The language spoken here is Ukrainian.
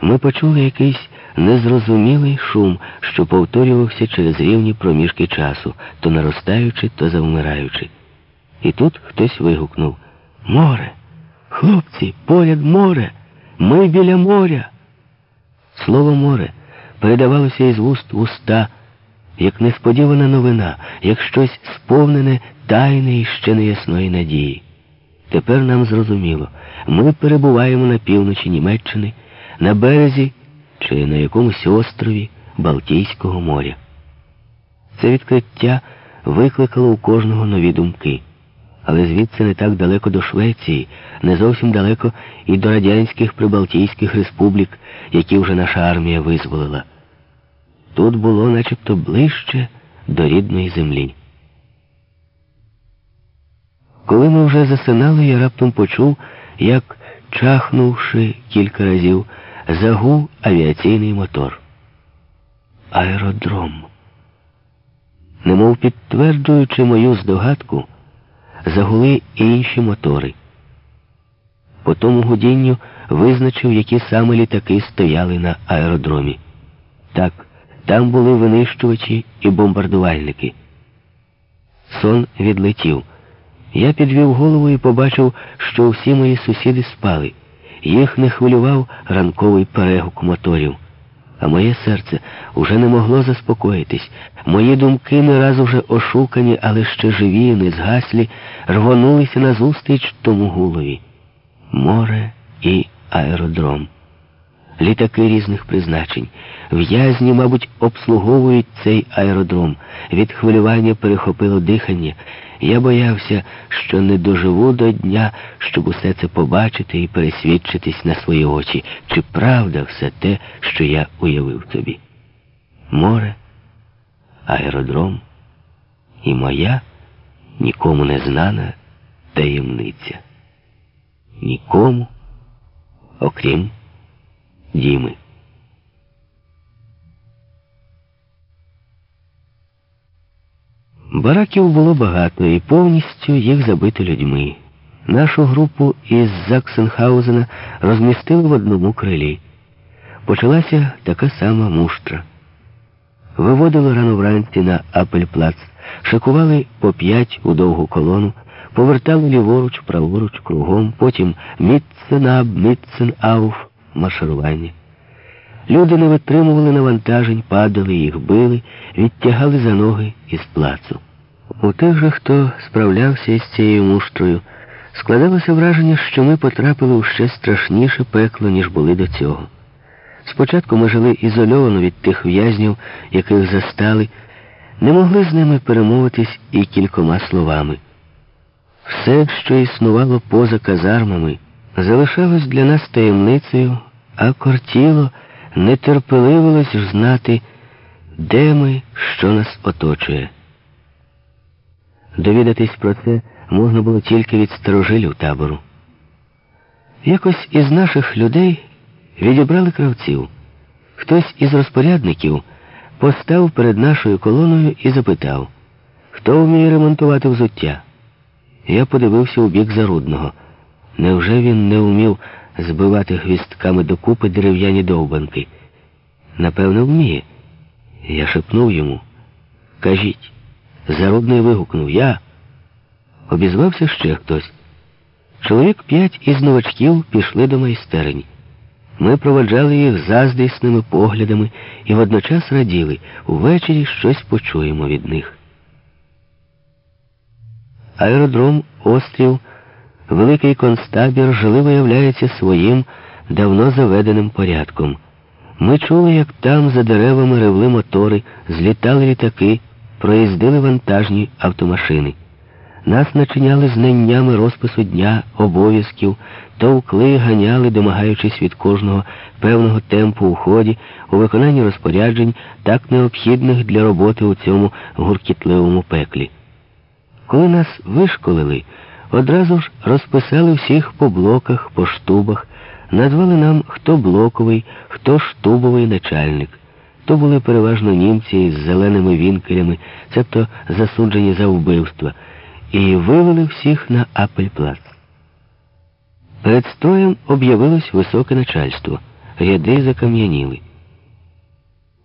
ми почули якийсь незрозумілий шум, що повторювався через рівні проміжки часу, то наростаючи, то завмираючи. І тут хтось вигукнув Море! Хлопці, поряд море! Ми біля моря. Слово море передавалося із вуст в уста, як несподівана новина, як щось сповнене тайне і ще неясної надії. Тепер нам зрозуміло, ми перебуваємо на півночі Німеччини, на березі чи на якомусь острові Балтійського моря. Це відкриття викликало у кожного нові думки. Але звідси не так далеко до Швеції, не зовсім далеко і до радянських прибалтійських республік, які вже наша армія визволила. Тут було начебто ближче до рідної землі. Коли ми вже засинали, я раптом почув, як, чахнувши кілька разів, загув авіаційний мотор. Аеродром. Немов підтверджуючи мою здогадку, загули і інші мотори. По тому гудінню визначив, які саме літаки стояли на аеродромі. Так, там були винищувачі і бомбардувальники. Сон відлетів. Я підвів голову і побачив, що всі мої сусіди спали. Їх не хвилював ранковий перегук моторів. А моє серце уже не могло заспокоїтись. Мої думки не раз уже ошукані, але ще живі, не згаслі, рвонулися назустріч тому гулові. Море і аеродром. Літаки різних призначень. В'язні, мабуть, обслуговують цей аеродром. Від хвилювання перехопило дихання. Я боявся, що не доживу до дня, щоб усе це побачити і пересвідчитись на свої очі. Чи правда все те, що я уявив тобі? Море, аеродром і моя нікому не знана таємниця. Нікому, окрім Діми. Бараків було багато і повністю їх забито людьми. Нашу групу із Заксенхаузена розмістили в одному крилі. Почалася така сама муштра. Виводили рано вранці на Апельплац, шикували по п'ять у довгу колону, повертали ліворуч, праворуч, кругом, потім міцценаб, міцценауф, марширування. Люди не витримували навантажень, падали, їх били, відтягали за ноги із плацу. У тих же, хто справлявся із цією муштрою, складалося враження, що ми потрапили у ще страшніше пекло, ніж були до цього. Спочатку ми жили ізольовано від тих в'язнів, яких застали, не могли з ними перемовитись і кількома словами. Все, що існувало поза казармами, залишалось для нас таємницею, а кортіло нетерпеливилось знати, де ми, що нас оточує. Довідатись про це можна було тільки від старожилів табору. Якось із наших людей відібрали кравців. Хтось із розпорядників постав перед нашою колоною і запитав, хто вміє ремонтувати взуття. Я подивився у бік Зарудного. Невже він не вмів збивати гвістками докупи дерев'яні довбанки? Напевно, вміє. Я шепнув йому. Кажіть. Зарудний вигукнув Я. Обізвався ще хтось. Чоловік п'ять із новачків пішли до майстерень. Ми проводжали їх заздрісними поглядами і водночас раділи, увечері щось почуємо від них. Аеродром, острів, великий концтабір жили виявляється своїм давно заведеним порядком. Ми чули, як там за деревами ревли мотори, злітали літаки, проїздили вантажні автомашини. Нас начиняли знаннями розпису дня, обов'язків, товкли, ганяли, домагаючись від кожного певного темпу у ході, у виконанні розпоряджень, так необхідних для роботи у цьому гуркітливому пеклі. Коли нас вишколили, одразу ж розписали всіх по блоках, по штубах, назвали нам, хто блоковий, хто штубовий начальник. То були переважно німці з зеленими вінкелями, цебто засуджені за вбивство, і вивели всіх на Апельплац. Перед строєм об'явилось високе начальство. ряди закам'яніли.